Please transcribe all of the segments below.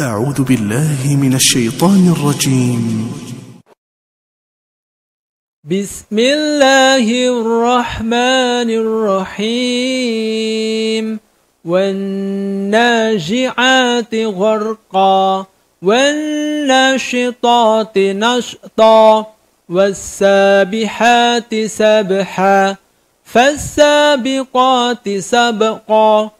أعوذ بالله من الشيطان الرجيم. بسم الله الرحمن الرحيم. والناجعات غرقا والناشطات نشطا والسابحات سبحا فالسابقات سبقا.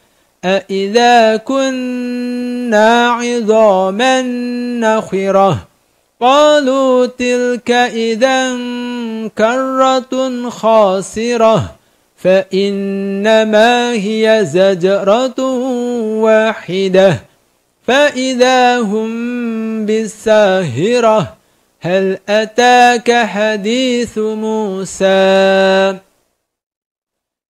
أئذا كنا عظاما نخرة قالوا تلك إذا كرة خاسرة فإنما هي زجرة واحدة فإذا هم بالساهرة هل أتاك حديث موسى